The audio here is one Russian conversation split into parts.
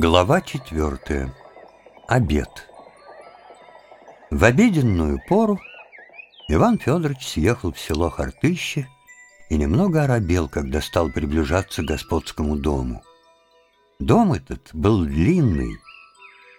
Глава четвертая. Обед. В обеденную пору Иван Федорович съехал в село Хартыще и немного оробел, когда стал приближаться к господскому дому. Дом этот был длинный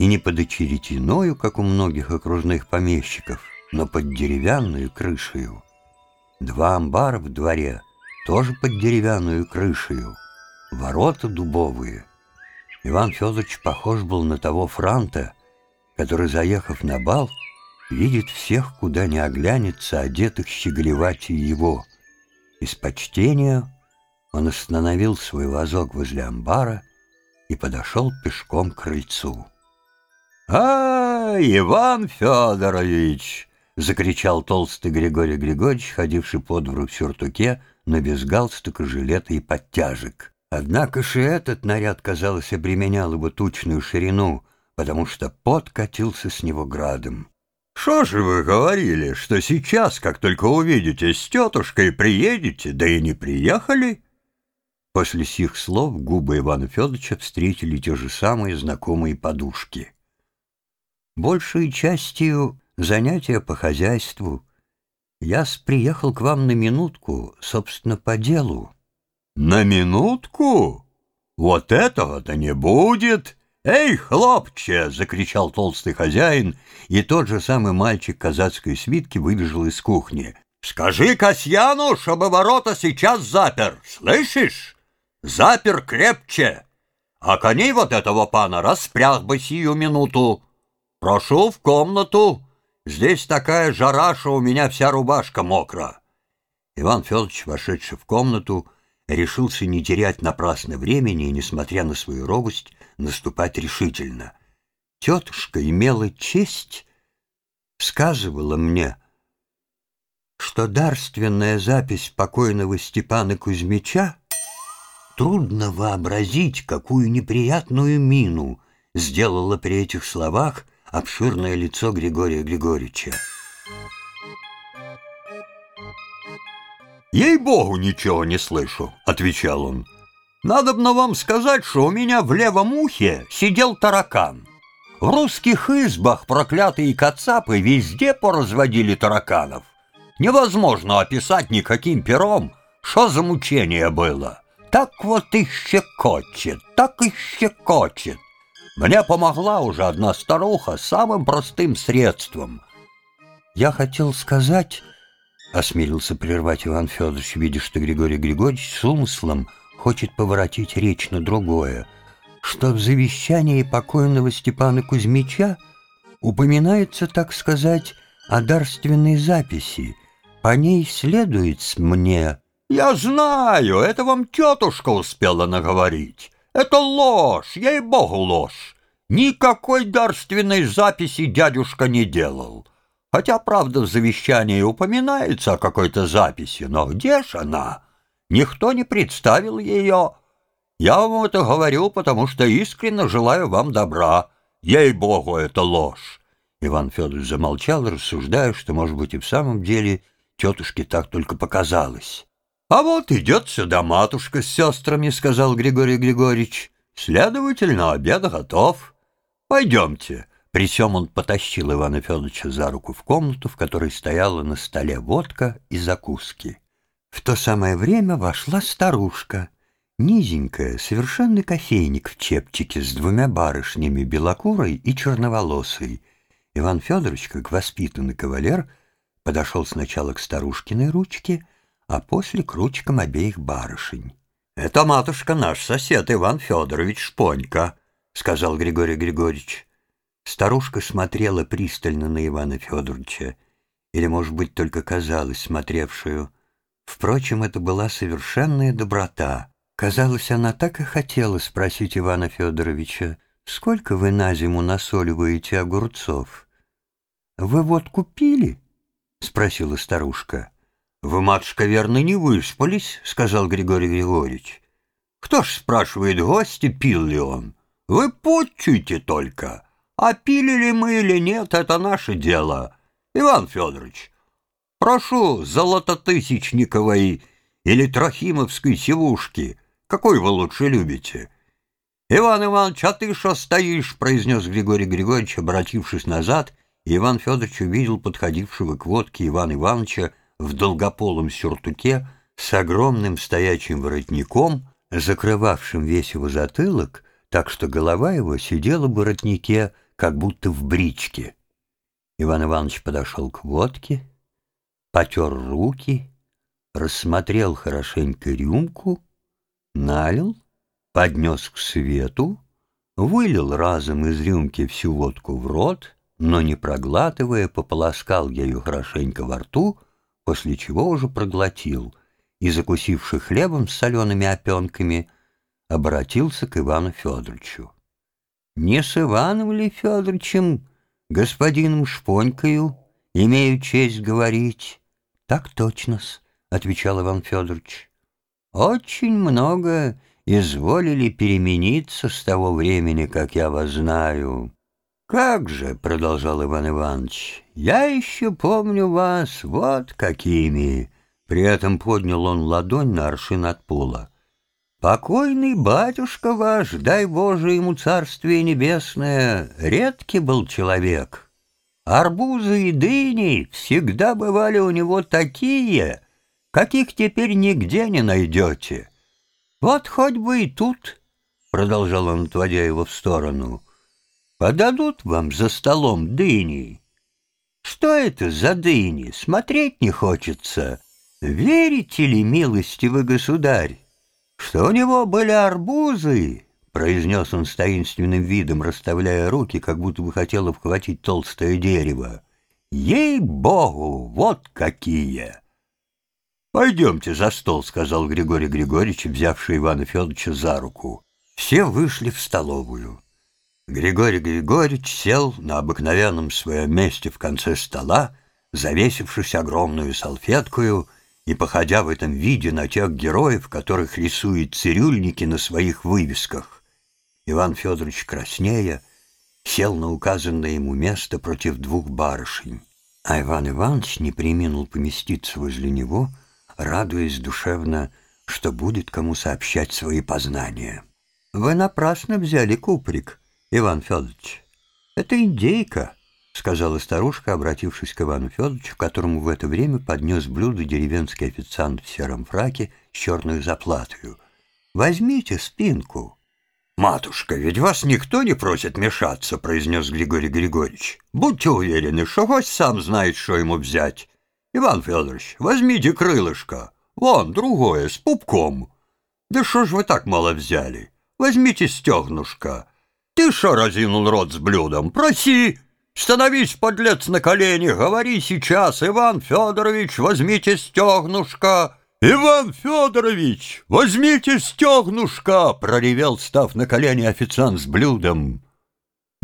и не под очеретиною, как у многих окружных помещиков, но под деревянную крышею. Два амбара в дворе тоже под деревянную крышею, ворота дубовые — Иван Федорович похож был на того франта, который, заехав на бал, видит всех, куда не оглянется, одетых щеголевать его. Из почтения он остановил свой вазок возле амбара и подошел пешком к крыльцу. «А, Иван Федорович!» — закричал толстый Григорий Григорьевич, ходивший по двору в сюртуке, но без галстука, жилета и подтяжек. Однако же этот наряд, казалось, обременял его тучную ширину, потому что пот катился с него градом. «Что же вы говорили, что сейчас, как только увидите с тетушкой, приедете, да и не приехали?» После сих слов губы Ивана Федоровича встретили те же самые знакомые подушки. «Большей частью занятия по хозяйству. Я приехал к вам на минутку, собственно, по делу». «На минутку? Вот этого-то не будет!» «Эй, хлопче!» — закричал толстый хозяин, и тот же самый мальчик казацкой свитки выбежал из кухни. «Скажи Касьяну, чтобы ворота сейчас запер, слышишь? Запер крепче, а коней вот этого пана распряг бы сию минуту. Прошу в комнату, здесь такая жара, что у меня вся рубашка мокра». Иван Федорович, вошедший в комнату, — решился не терять напрасно времени и, несмотря на свою робость, наступать решительно. Тетушка имела честь, сказывала мне, что дарственная запись покойного Степана Кузьмича трудно вообразить, какую неприятную мину сделала при этих словах обширное лицо Григория Григорьевича. «Ей-богу, ничего не слышу», — отвечал он. «Надобно вам сказать, что у меня в левом ухе сидел таракан. В русских избах проклятые кацапы везде поразводили тараканов. Невозможно описать никаким пером, что за мучение было. Так вот и щекочет, так и щекочет. Мне помогла уже одна старуха самым простым средством. Я хотел сказать, — осмелился прервать Иван Федорович, видя, что Григорий Григорьевич с умыслом хочет поворотить речь на другое, что в завещании покойного Степана Кузьмича упоминается, так сказать, о дарственной записи. По ней следует мне... «Я знаю, это вам тетушка успела наговорить. Это ложь, ей-богу ложь. Никакой дарственной записи дядюшка не делал. Хотя, правда, в завещании упоминается о какой-то записи, но где ж она? Никто не представил ее. Я вам это говорю, потому что искренне желаю вам добра. Ей-богу, это ложь. Иван Федорович замолчал, рассуждая, что, может быть, и в самом деле тетушке так только показалось. — А вот идет сюда матушка с сестрами, — сказал Григорий Григорьевич. — Следовательно, обед готов. Пойдемте. При всем он потащил Ивана Федоровича за руку в комнату, в которой стояла на столе водка и закуски. В то самое время вошла старушка, низенькая, совершенный кофейник в чепчике с двумя барышнями, белокурой и черноволосой. Иван Федорович, как воспитанный кавалер, подошел сначала к старушкиной ручке, а после к ручкам обеих барышень. — Это, матушка, наш сосед Иван Федорович Шпонька, — сказал Григорий Григорьевич. Старушка смотрела пристально на Ивана Федоровича, или, может быть, только казалась смотревшую. Впрочем, это была совершенная доброта. Казалось, она так и хотела спросить Ивана Федоровича, «Сколько вы на зиму насоливаете огурцов?» «Вы вот купили?» — спросила старушка. «Вы, матушка, верно, не выспались?» — сказал Григорий Григорьевич. «Кто ж спрашивает гости, пил ли он? Вы почуйте только!» А пили ли мы или нет, это наше дело. Иван Федорович, прошу золототысячниковой или трохимовской сивушки. Какой вы лучше любите? «Иван Иванович, а ты что стоишь?» — произнес Григорий Григорьевич, обратившись назад, и Иван Федорович увидел подходившего к водке Ивана Ивановича в долгополом сюртуке с огромным стоячим воротником, закрывавшим весь его затылок, так что голова его сидела в воротнике, как будто в бричке. Иван Иванович подошел к водке, потер руки, рассмотрел хорошенько рюмку, налил, поднес к свету, вылил разом из рюмки всю водку в рот, но не проглатывая, пополоскал ею хорошенько во рту, после чего уже проглотил и, закусивши хлебом с солеными опенками, обратился к Ивану Федоровичу. «Не с Иваном ли Федоровичем, господином Шпонькою, имею честь говорить?» «Так точно-с», — отвечал Иван Федорович. «Очень много изволили перемениться с того времени, как я вас знаю». «Как же», — продолжал Иван Иванович, — «я еще помню вас вот какими». При этом поднял он ладонь на аршин от пола. «Покойный батюшка ваш, дай Боже ему царствие небесное, редкий был человек. Арбузы и дыни всегда бывали у него такие, каких теперь нигде не найдете. Вот хоть бы и тут, — продолжал он, отводя его в сторону, — подадут вам за столом дыни. Что это за дыни? Смотреть не хочется. Верите ли, милостивый государь, что у него были арбузы, — произнес он с таинственным видом, расставляя руки, как будто бы хотел обхватить толстое дерево. «Ей-богу, вот какие!» «Пойдемте за стол», — сказал Григорий Григорьевич, взявший Ивана Федоровича за руку. Все вышли в столовую. Григорий Григорьевич сел на обыкновенном своем месте в конце стола, завесившись огромную салфеткою и походя в этом виде на тех героев, которых рисуют цирюльники на своих вывесках. Иван Федорович краснея сел на указанное ему место против двух барышень, а Иван Иванович не приминул поместиться возле него — радуясь душевно, что будет кому сообщать свои познания. «Вы напрасно взяли куприк, Иван Федорович. Это индейка», — сказала старушка, обратившись к Ивану Федоровичу, которому в это время поднес блюдо деревенский официант в сером фраке с черной заплатою. «Возьмите спинку». «Матушка, ведь вас никто не просит мешаться», — произнес Григорий Григорьевич. «Будьте уверены, что гость сам знает, что ему взять. Иван Федорович, возьмите крылышко. Вон, другое, с пупком. Да что ж вы так мало взяли? Возьмите стегнушка. Ты что разинул рот с блюдом? Проси! Становись, подлец, на колени, говори сейчас, Иван Федорович, возьмите стегнушка. «Иван Федорович, возьмите стегнушка!» — проревел, став на колени официант с блюдом.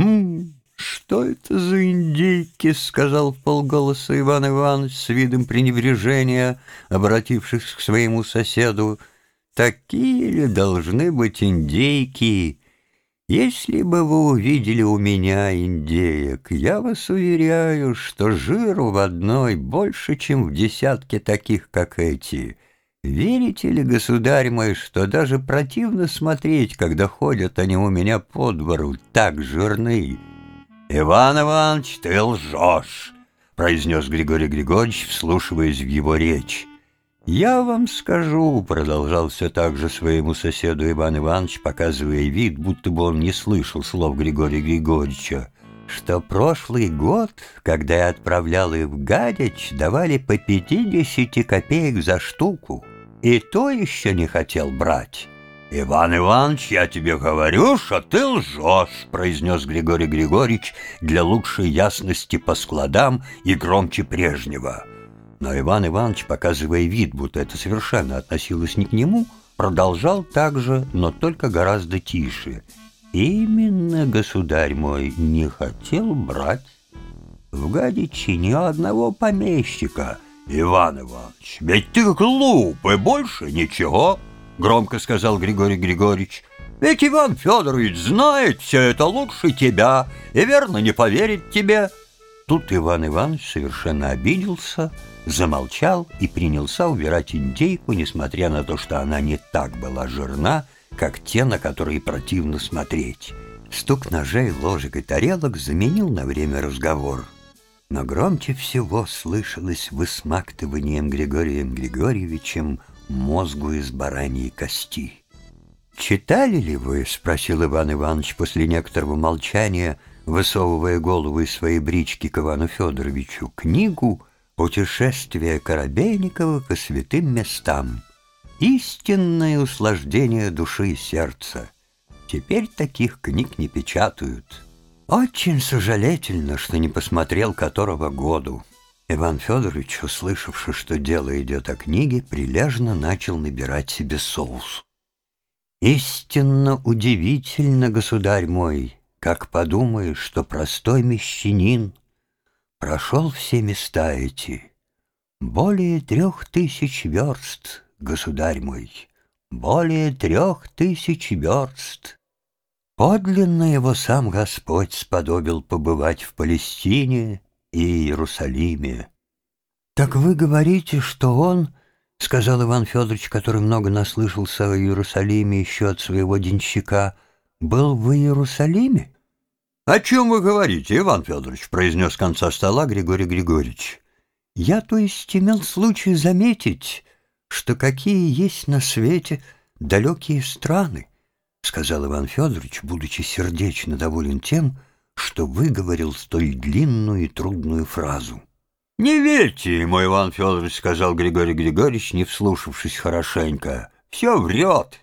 «Хм, «Что это за индейки?» — сказал в полголоса Иван Иванович с видом пренебрежения, обратившись к своему соседу. «Такие ли должны быть индейки? Если бы вы увидели у меня индеек, я вас уверяю, что жиру в одной больше, чем в десятке таких, как эти». Верите ли, государь мой, что даже противно смотреть, когда ходят они у меня по двору, так жирные? «Иван Иванович, ты лжешь!» — произнес Григорий Григорьевич, вслушиваясь в его речь. «Я вам скажу», — продолжал все так же своему соседу Иван Иванович, показывая вид, будто бы он не слышал слов Григория Григорьевича, что прошлый год, когда я отправлял их в Гадяч, давали по пятидесяти копеек за штуку, и то еще не хотел брать». «Иван Иванович, я тебе говорю, что ты лжешь», — произнес Григорий Григорьевич для лучшей ясности по складам и громче прежнего. Но Иван Иванович, показывая вид, будто это совершенно относилось не к нему, продолжал так же, но только гораздо тише. «Именно, государь мой, не хотел брать в Гадичи ни одного помещика». «Иван Иванович, ведь ты глупый, больше ничего». — громко сказал Григорий Григорьевич. «Ведь Иван Федорович знает все это лучше тебя и верно не поверит тебе». Тут Иван Иванович совершенно обиделся, замолчал и принялся убирать индейку, несмотря на то, что она не так была жирна, как те, на которые противно смотреть. Стук ножей, ложек и тарелок заменил на время разговор. Но громче всего слышалось высмактыванием Григорием Григорьевичем мозгу из бараньей кости. «Читали ли вы?» — спросил Иван Иванович после некоторого молчания, высовывая голову из своей брички к Ивану Федоровичу, книгу «Путешествие Коробейникова по святым местам. Истинное услаждение души и сердца». Теперь таких книг не печатают. Очень сожалительно, что не посмотрел которого году. Иван Федорович, услышавши, что дело идет о книге, прилежно начал набирать себе соус. «Истинно удивительно, государь мой, как подумаешь, что простой мещанин прошел все места эти. Более трех тысяч верст, государь мой, более трех тысяч верст. Подлинно его сам Господь сподобил побывать в Палестине и Иерусалиме. «Так вы говорите, что он, — сказал Иван Федорович, который много наслышался о Иерусалиме еще от своего денщика, — был в Иерусалиме?» «О чем вы говорите, Иван Федорович?» — произнес конца стола Григорий Григорьевич. «Я, то есть, имел случай заметить, что какие есть на свете далекие страны, — сказал Иван Федорович, будучи сердечно доволен тем, что выговорил столь длинную и трудную фразу. «Не верьте ему, Иван Федорович», — сказал Григорий Григорьевич, не вслушавшись хорошенько. «Все врет».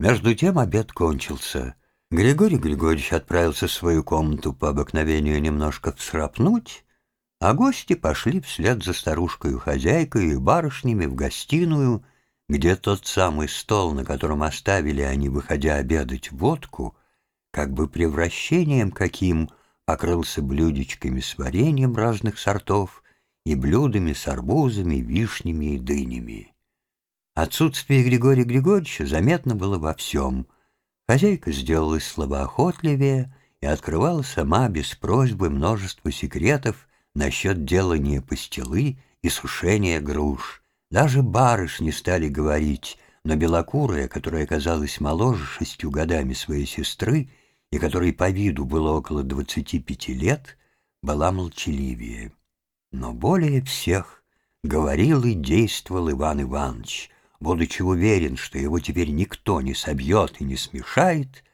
Между тем обед кончился. Григорий Григорьевич отправился в свою комнату по обыкновению немножко всрапнуть, а гости пошли вслед за старушкой-хозяйкой и барышнями в гостиную, где тот самый стол, на котором оставили они, выходя обедать водку, как бы превращением каким покрылся блюдечками с вареньем разных сортов и блюдами с арбузами, вишнями и дынями. Отсутствие Григория Григорьевича заметно было во всем. Хозяйка сделалась слабоохотливее и открывала сама без просьбы множество секретов, насчет делания пастилы и сушения груш. Даже барышни стали говорить, но белокурая, которая казалась моложе шестью годами своей сестры и которой по виду было около двадцати пяти лет, была молчаливее. Но более всех говорил и действовал Иван Иванович, будучи уверен, что его теперь никто не собьет и не смешает,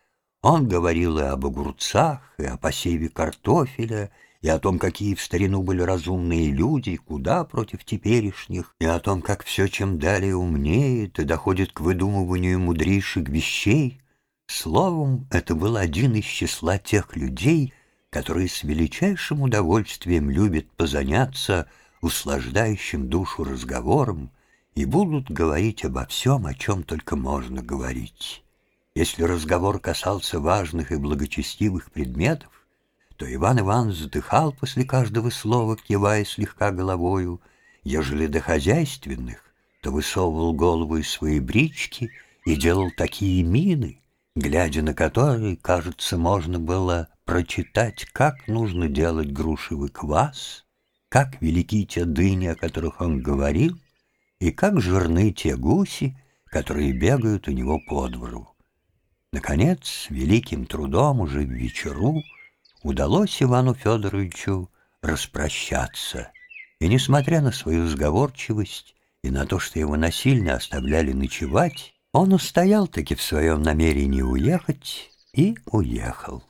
он говорил и об огурцах, и о посеве картофеля, и о том, какие в старину были разумные люди, куда против теперешних, и о том, как все чем далее умнеет и доходит к выдумыванию мудрейших вещей. Словом, это был один из числа тех людей, которые с величайшим удовольствием любят позаняться услаждающим душу разговором и будут говорить обо всем, о чем только можно говорить. Если разговор касался важных и благочестивых предметов, то Иван Иванович задыхал после каждого слова, кивая слегка головою, ежели до хозяйственных, то высовывал голову из своей брички и делал такие мины, глядя на которые, кажется, можно было прочитать, как нужно делать грушевый квас, как велики те дыни, о которых он говорил, и как жирны те гуси, которые бегают у него по двору. Наконец, великим трудом уже в вечеру удалось Ивану Федоровичу распрощаться. И, несмотря на свою сговорчивость и на то, что его насильно оставляли ночевать, он устоял таки в своем намерении уехать и уехал.